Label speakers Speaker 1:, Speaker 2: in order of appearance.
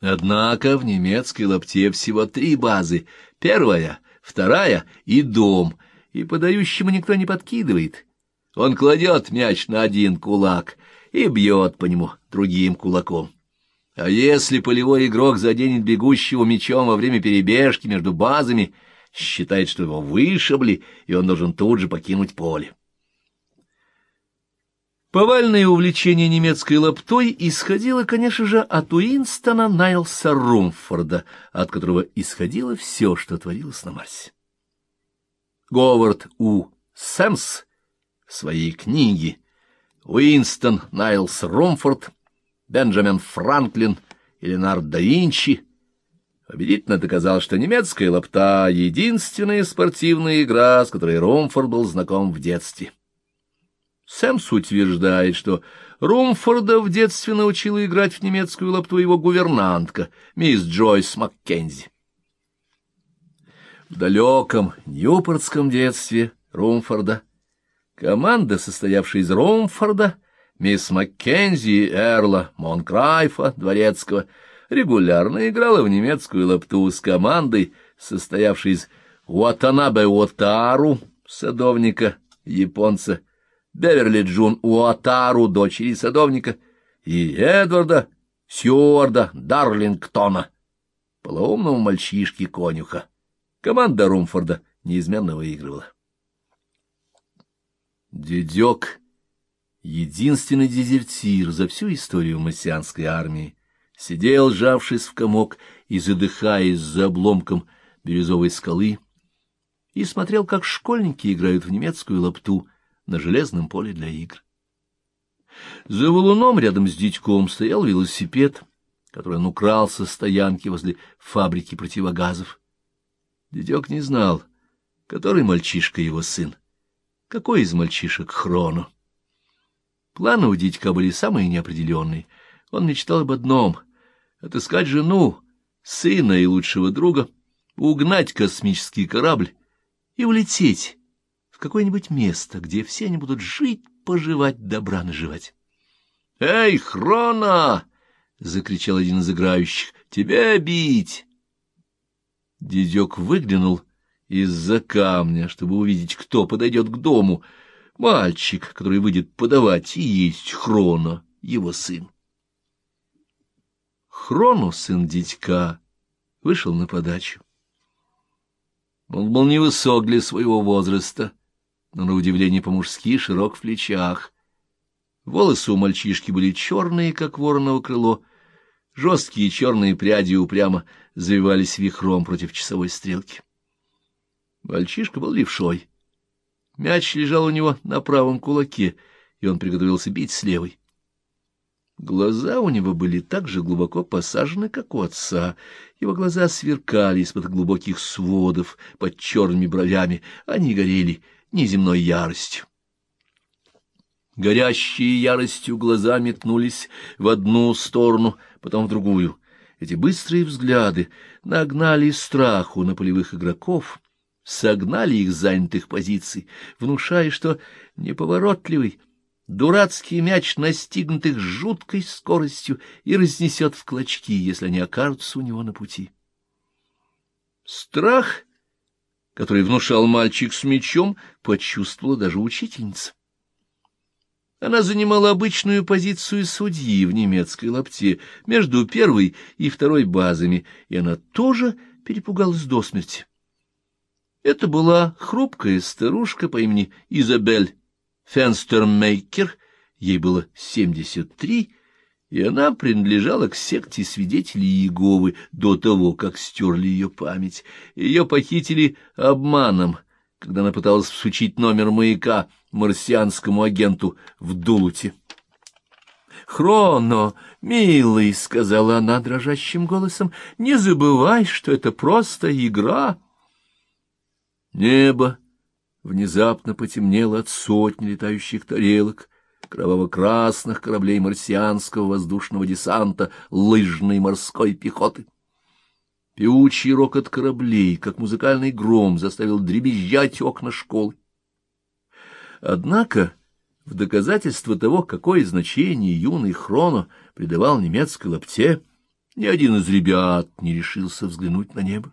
Speaker 1: Однако в немецкой лапте всего три базы. Первая, вторая и дом. И подающему никто не подкидывает. Он кладет мяч на один кулак и бьет по нему другим кулаком. А если полевой игрок заденет бегущего мячом во время перебежки между базами, считает, что его вышибли, и он должен тут же покинуть поле. Повальное увлечение немецкой лаптой исходило, конечно же, от Уинстона Найлса Румфорда, от которого исходило все, что творилось на Марсе. Говард У. Сэмс в своей книге «Уинстон Найлс Румфорд, Бенджамин Франклин и Ленард да Винчи» убедительно доказал, что немецкая лапта — единственная спортивная игра, с которой Румфорд был знаком в детстве. Сэмс утверждает, что Румфорда в детстве научила играть в немецкую лапту его гувернантка, мисс Джойс Маккензи. В далеком Ньюпортском детстве Румфорда команда, состоявшая из Румфорда, мисс Маккензи Эрла Монкрайфа, дворецкого, регулярно играла в немецкую лапту с командой, состоявшей из Уатанабе Уотару, садовника, японца, Беверли Джун Уатару, дочери садовника, и Эдварда Сьюарда Дарлингтона, полоумного мальчишки-конюха. Команда Румфорда неизменно выигрывала. Дедек, единственный дезертир за всю историю марсианской армии, сидел, сжавшись в комок и задыхаясь за обломком бирюзовой скалы, и смотрел, как школьники играют в немецкую лапту — на железном поле для игр. За валуном рядом с дитьком стоял велосипед, который он украл со стоянки возле фабрики противогазов. Дитек не знал, который мальчишка его сын, какой из мальчишек Хроно. Планы у дитька были самые неопределенные. Он мечтал об одном — отыскать жену, сына и лучшего друга, угнать космический корабль и улететь в какое-нибудь место, где все они будут жить, поживать, добра наживать. — Эй, Хрона! — закричал один из играющих. — Тебя бить! Дедек выглянул из-за камня, чтобы увидеть, кто подойдет к дому. Мальчик, который выйдет подавать, и есть Хрона, его сын. Хрону, сын дядька, вышел на подачу. Он был невысок для своего возраста, но на удивление по-мужски широк в плечах. Волосы у мальчишки были черные, как вороново крыло, жесткие черные пряди упрямо завивались вихром против часовой стрелки. Мальчишка был левшой. Мяч лежал у него на правом кулаке, и он приготовился бить с левой. Глаза у него были так же глубоко посажены, как у отца. Его глаза сверкали из-под глубоких сводов под черными бровями, они горели — неземной яростью. Горящие яростью глаза метнулись в одну сторону, потом в другую. Эти быстрые взгляды нагнали страху на полевых игроков, согнали их с занятых позиций, внушая, что неповоротливый, дурацкий мяч настигнет их жуткой скоростью и разнесет в клочки, если они окажутся у него на пути. Страх который внушал мальчик с мечом, почувствовала даже учительница. Она занимала обычную позицию судьи в немецкой лапте между первой и второй базами, и она тоже перепугалась до смерти. Это была хрупкая старушка по имени Изабель Фенстермейкер, ей было семьдесят три, и она принадлежала к секте свидетелей Иеговы до того, как стерли ее память. Ее похитили обманом, когда она пыталась всучить номер маяка марсианскому агенту в Дулуте. «Хроно, милый», — сказала она дрожащим голосом, — «не забывай, что это просто игра». Небо внезапно потемнело от сотни летающих тарелок, кроваво-красных кораблей марсианского воздушного десанта, лыжной морской пехоты. Певучий рокот кораблей, как музыкальный гром, заставил дребезжать окна школы. Однако, в доказательство того, какое значение юный Хроно придавал немецкой лапте, Ни один из ребят не решился взглянуть на небо.